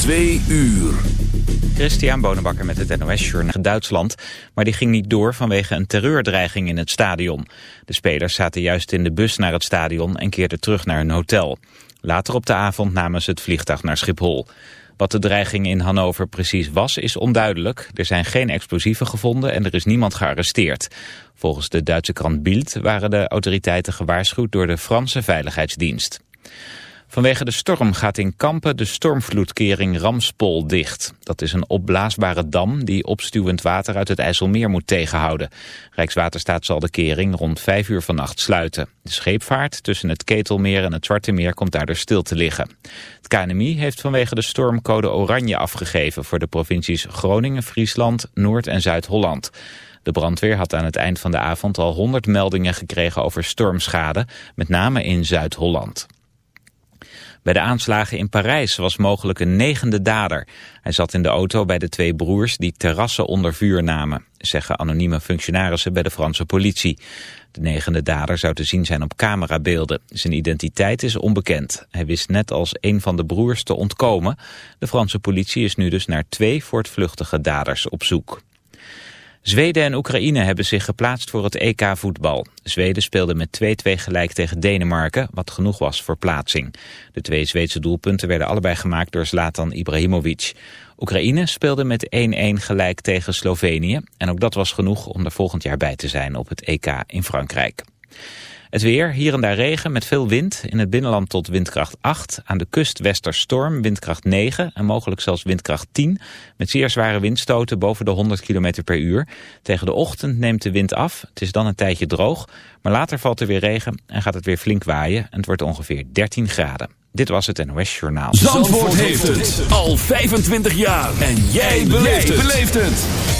Twee uur. Christian Bonenbakker met het NOS Journal Duitsland, maar die ging niet door vanwege een terreurdreiging in het stadion. De spelers zaten juist in de bus naar het stadion en keerden terug naar hun hotel. Later op de avond namen ze het vliegtuig naar Schiphol. Wat de dreiging in Hannover precies was, is onduidelijk. Er zijn geen explosieven gevonden en er is niemand gearresteerd. Volgens de Duitse krant Bild waren de autoriteiten gewaarschuwd door de Franse Veiligheidsdienst. Vanwege de storm gaat in Kampen de stormvloedkering Ramspol dicht. Dat is een opblaasbare dam die opstuwend water uit het IJsselmeer moet tegenhouden. Rijkswaterstaat zal de kering rond 5 uur vannacht sluiten. De scheepvaart tussen het Ketelmeer en het Zwarte Meer komt daardoor stil te liggen. Het KNMI heeft vanwege de storm code oranje afgegeven voor de provincies Groningen, Friesland, Noord- en Zuid-Holland. De brandweer had aan het eind van de avond al 100 meldingen gekregen over stormschade, met name in Zuid-Holland. Bij de aanslagen in Parijs was mogelijk een negende dader. Hij zat in de auto bij de twee broers die terrassen onder vuur namen, zeggen anonieme functionarissen bij de Franse politie. De negende dader zou te zien zijn op camerabeelden. Zijn identiteit is onbekend. Hij wist net als een van de broers te ontkomen. De Franse politie is nu dus naar twee voortvluchtige daders op zoek. Zweden en Oekraïne hebben zich geplaatst voor het EK voetbal. Zweden speelde met 2-2 gelijk tegen Denemarken, wat genoeg was voor plaatsing. De twee Zweedse doelpunten werden allebei gemaakt door Zlatan Ibrahimovic. Oekraïne speelde met 1-1 gelijk tegen Slovenië. En ook dat was genoeg om er volgend jaar bij te zijn op het EK in Frankrijk. Het weer, hier en daar regen met veel wind. In het binnenland tot windkracht 8. Aan de kust westerstorm, windkracht 9 en mogelijk zelfs windkracht 10. Met zeer zware windstoten boven de 100 km per uur. Tegen de ochtend neemt de wind af. Het is dan een tijdje droog. Maar later valt er weer regen en gaat het weer flink waaien. En het wordt ongeveer 13 graden. Dit was het NOS Journaal. Zandvoort, heeft het al 25 jaar. En jij beleeft het.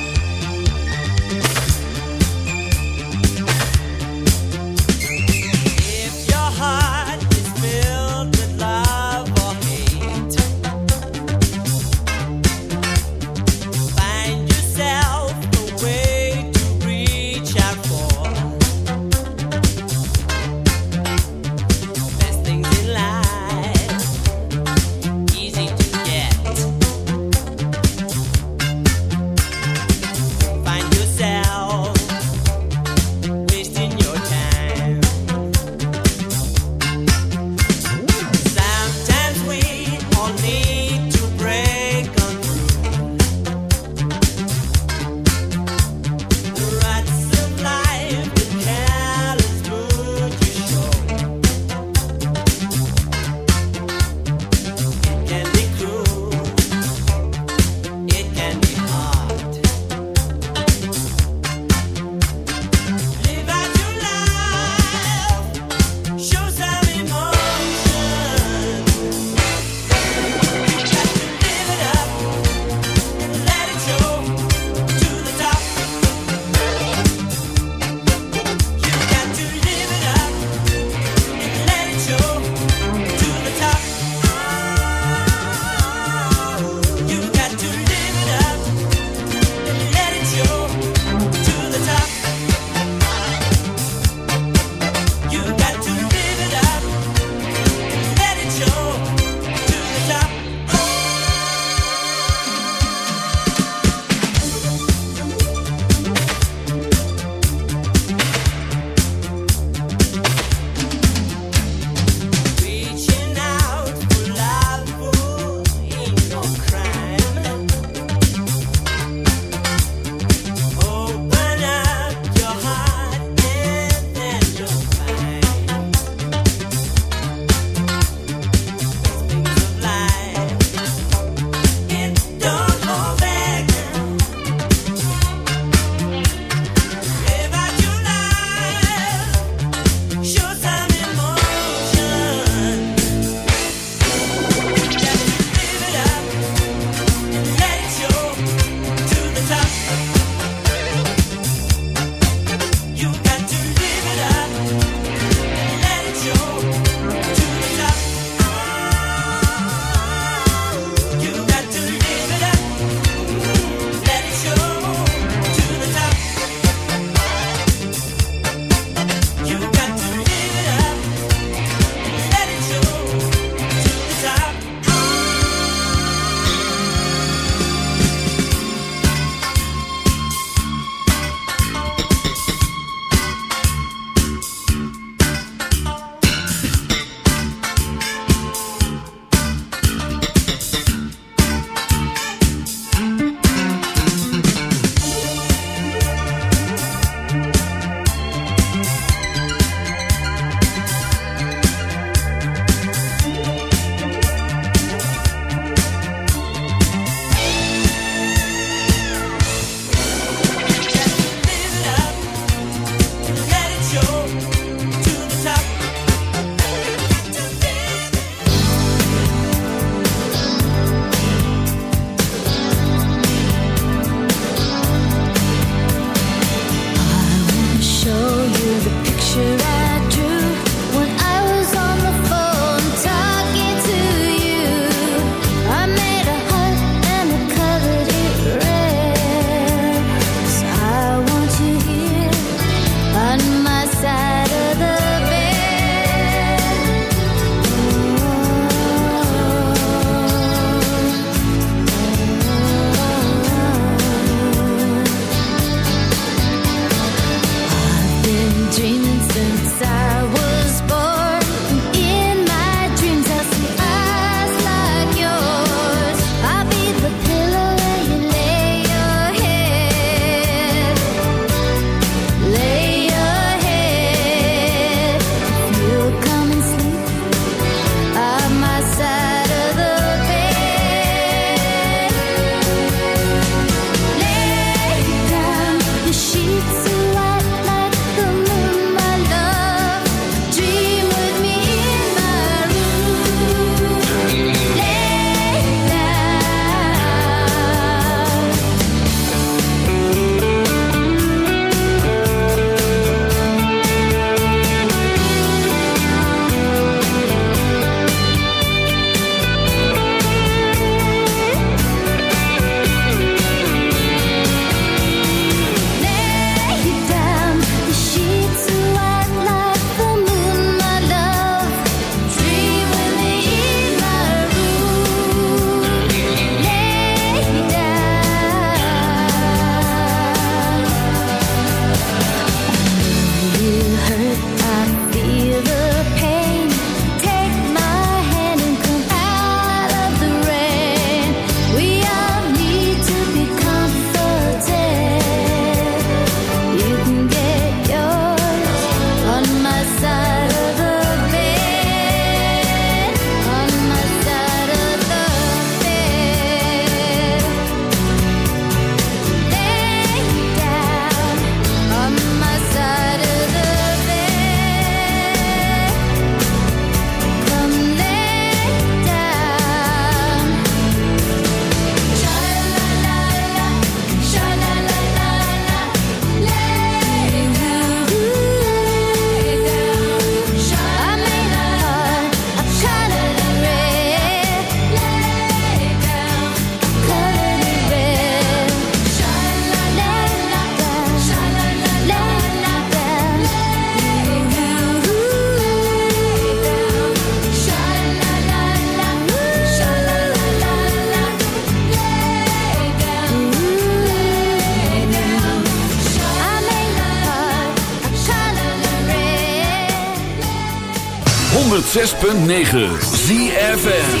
106.9 ZFM.